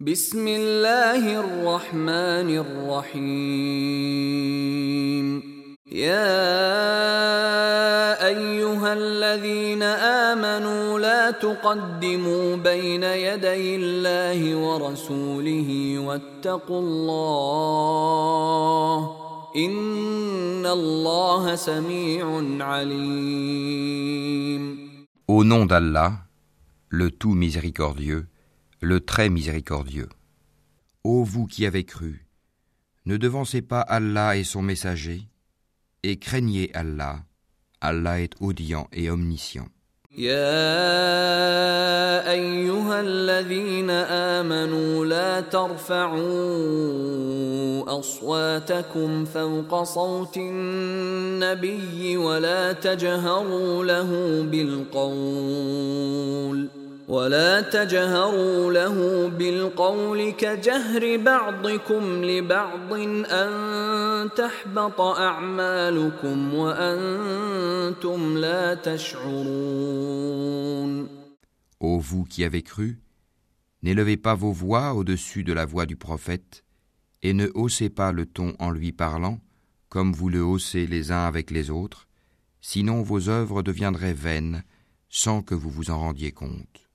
بسم الله الرحمن الرحيم. يا أيها الذين آمنوا لا تقدموا بين يدي الله ورسوله واتقوا الله إن الله سميع عليم. Au nom d'Allah, le tout miséricordieux, le très miséricordieux. Ô vous qui avez cru, ne devancez pas Allah et son messager, et craignez Allah. Allah est audient et omniscient. يا ايها الذين امنوا لا ترفعوا اصواتكم فوق صوت النبي ولا تجهروا له بالقول ولا تجهروا له بالقول كجهر بعضكم لبعض ان تحبط اعمالكم وانتم لا تشعرون Ô vous qui avez cru, n'élevez pas vos voix au-dessus de la voix du prophète, et ne haussez pas le ton en lui parlant, comme vous le haussez les uns avec les autres, sinon vos œuvres deviendraient vaines sans que vous vous en rendiez compte.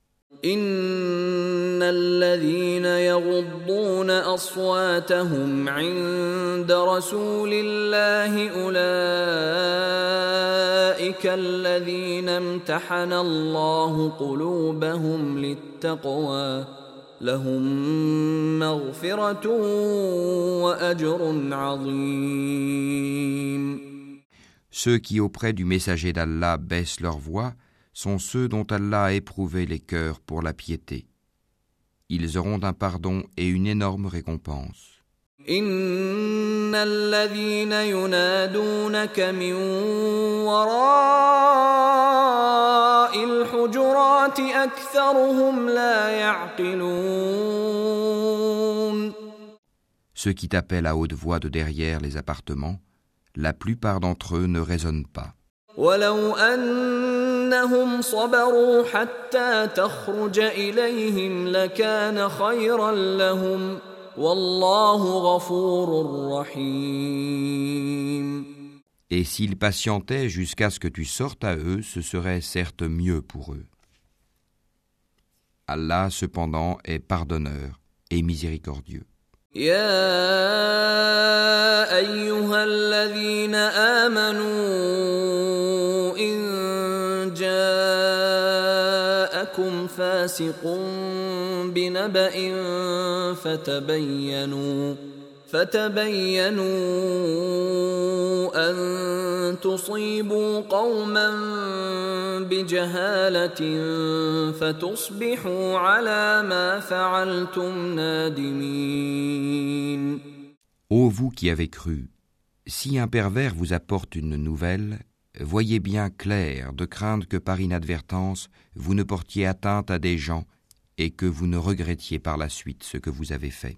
ان الذين يغضون اصواتهم عند رسول الله اولئك الذين امتحن الله قلوبهم للتقوى لهم مغفره واجر عظيم. Ceux qui auprès du messager d'Allah baissent leur voix sont ceux dont Allah a éprouvé les cœurs pour la piété. Ils auront un pardon et une énorme récompense. ان الذين ينادونك من وراء الحجرات اكثرهم لا يعقلون Ceux qui t'appellent à haute voix de derrière les appartements, la plupart d'entre eux ne raisonnent pas. ولو انهم صبروا حتى تخرج اليهم لكان خيرا لهم والله غفور رحيم Et s'ils patientaient jusqu'à ce que tu sortes à eux, ce serait certes mieux pour eux. Allah cependant est pardonneur et miséricordieux. يا ايها الذين امنوا ان فاسق بنبأ فتبينوا فتبينوا ان تصيبوا قوما بجهاله فتصبحوا على ما فعلتم نادمين Ô vous qui avez cru, si un pervers vous apporte une nouvelle, voyez bien clair de craindre que par inadvertance vous ne portiez atteinte à des gens et que vous ne regrettiez par la suite ce que vous avez fait.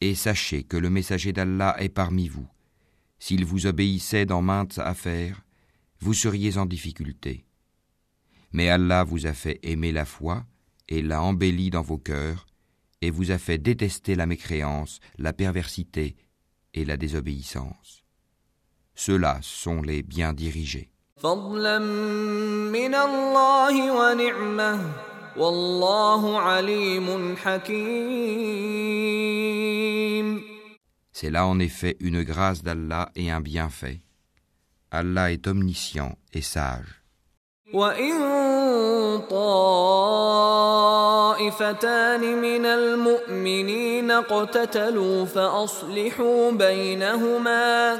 Et sachez que le messager d'Allah est parmi vous. S'il vous obéissait dans maintes affaires, vous seriez en difficulté. Mais Allah vous a fait aimer la foi et l'a embellie dans vos cœurs, et vous a fait détester la mécréance, la perversité et la désobéissance. Ceux-là sont les bien dirigés. C'est là en effet une grâce d'Allah et un bienfait. Allah est omniscient et sage. وإن طائفتان من المؤمنين اقتتلوا فأصلحوا بينهما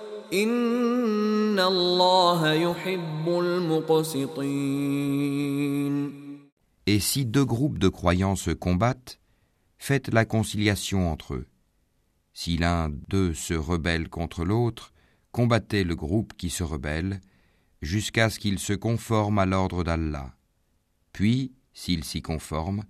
Et si deux groupes de croyants se combattent, faites la conciliation entre eux. Si l'un d'eux se rebelle contre l'autre, combattez le groupe qui se rebelle, jusqu'à ce qu'il se conforme à l'ordre d'Allah. Puis, s'il s'y conforme,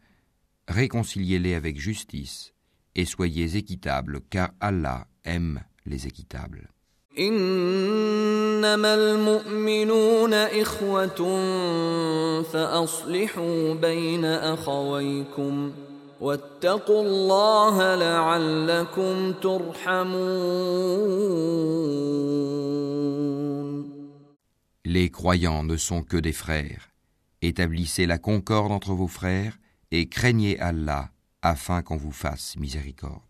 réconciliez-les avec justice, et soyez équitables, car Allah aime les équitables. انما المؤمنون اخوه فاصلحوا بين اخويكم واتقوا الله لعلكم ترحمون Les croyants ne sont que des frères. Établissez la concorde entre vos frères et craignez Allah afin qu'on vous fasse miséricorde.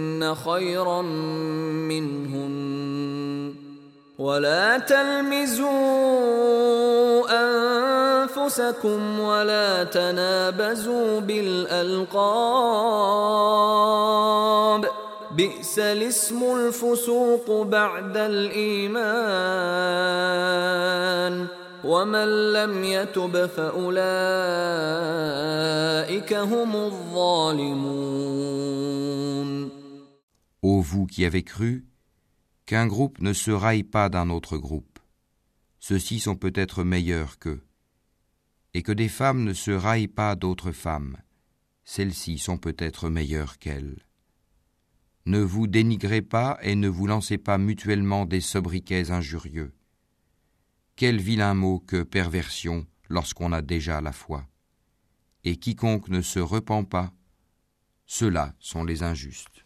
خيرا منهن. ولا تلمزوا أنفسكم ولا تنابزوا بالألقاب. بئس الاسم الفسوق بعد الإيمان. ومن لم يتب فأولئك هم الظالمون. Ô vous qui avez cru, qu'un groupe ne se raille pas d'un autre groupe. Ceux-ci sont peut-être meilleurs qu'eux. Et que des femmes ne se raillent pas d'autres femmes. Celles-ci sont peut-être meilleures qu'elles. Ne vous dénigrez pas et ne vous lancez pas mutuellement des sobriquets injurieux. Quel vilain mot que perversion lorsqu'on a déjà la foi. Et quiconque ne se repent pas, ceux-là sont les injustes.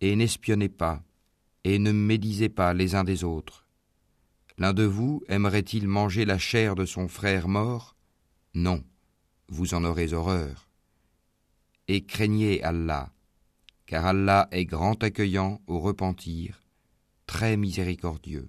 Et n'espionnez pas, et ne médisez pas les uns des autres. L'un de vous aimerait-il manger la chair de son frère mort? Non, vous en aurez horreur. Et craignez Allah, car Allah est grand accueillant au repentir, très miséricordieux.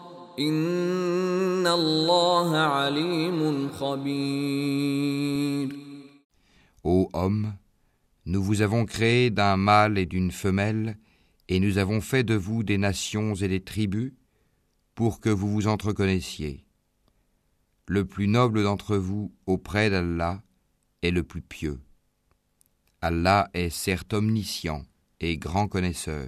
Ô homme, nous vous avons créé d'un mâle et d'une femelle, et nous avons fait de vous des nations et des tribus, pour que vous vous entreconnaissiez. Le plus noble d'entre vous auprès d'Allah est le plus pieux. Allah est certes omniscient et grand connaisseur.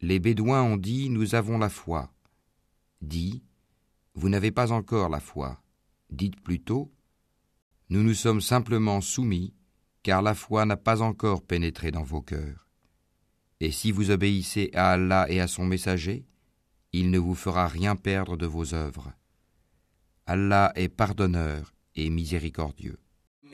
Les Bédouins ont dit Nous avons la foi. Dit Vous n'avez pas encore la foi. Dites plutôt Nous nous sommes simplement soumis, car la foi n'a pas encore pénétré dans vos cœurs. Et si vous obéissez à Allah et à son messager, il ne vous fera rien perdre de vos œuvres. Allah est pardonneur et miséricordieux.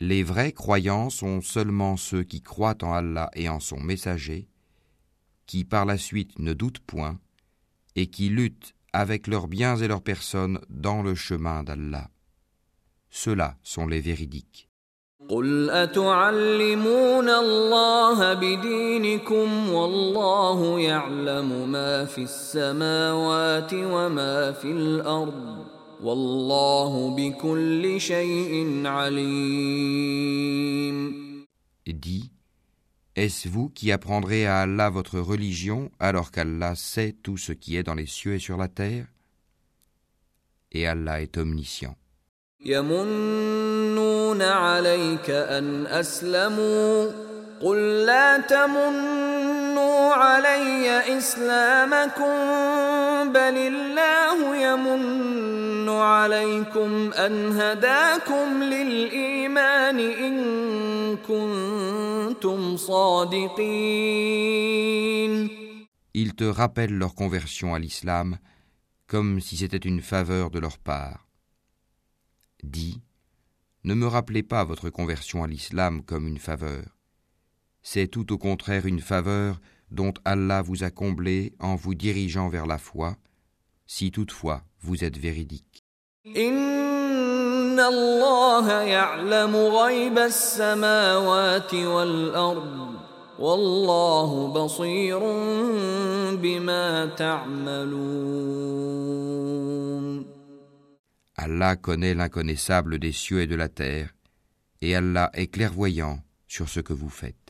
Les vrais croyants sont seulement ceux qui croient en Allah et en son messager, qui par la suite ne doutent point, et qui luttent avec leurs biens et leurs personnes dans le chemin d'Allah. Ceux-là sont les véridiques. Dit, est-ce vous qui apprendrez à Allah votre religion alors qu'Allah sait tout ce qui est dans les cieux et sur la terre? Et Allah est omniscient. Ils te rappellent leur conversion à l'islam comme si c'était une faveur de leur part. Dis, ne me rappelez pas votre conversion à l'islam comme une faveur. C'est tout au contraire une faveur dont Allah vous a comblé en vous dirigeant vers la foi, si toutefois vous êtes véridique. Allah connaît l'inconnaissable des cieux et de la terre, et Allah est clairvoyant sur ce que vous faites.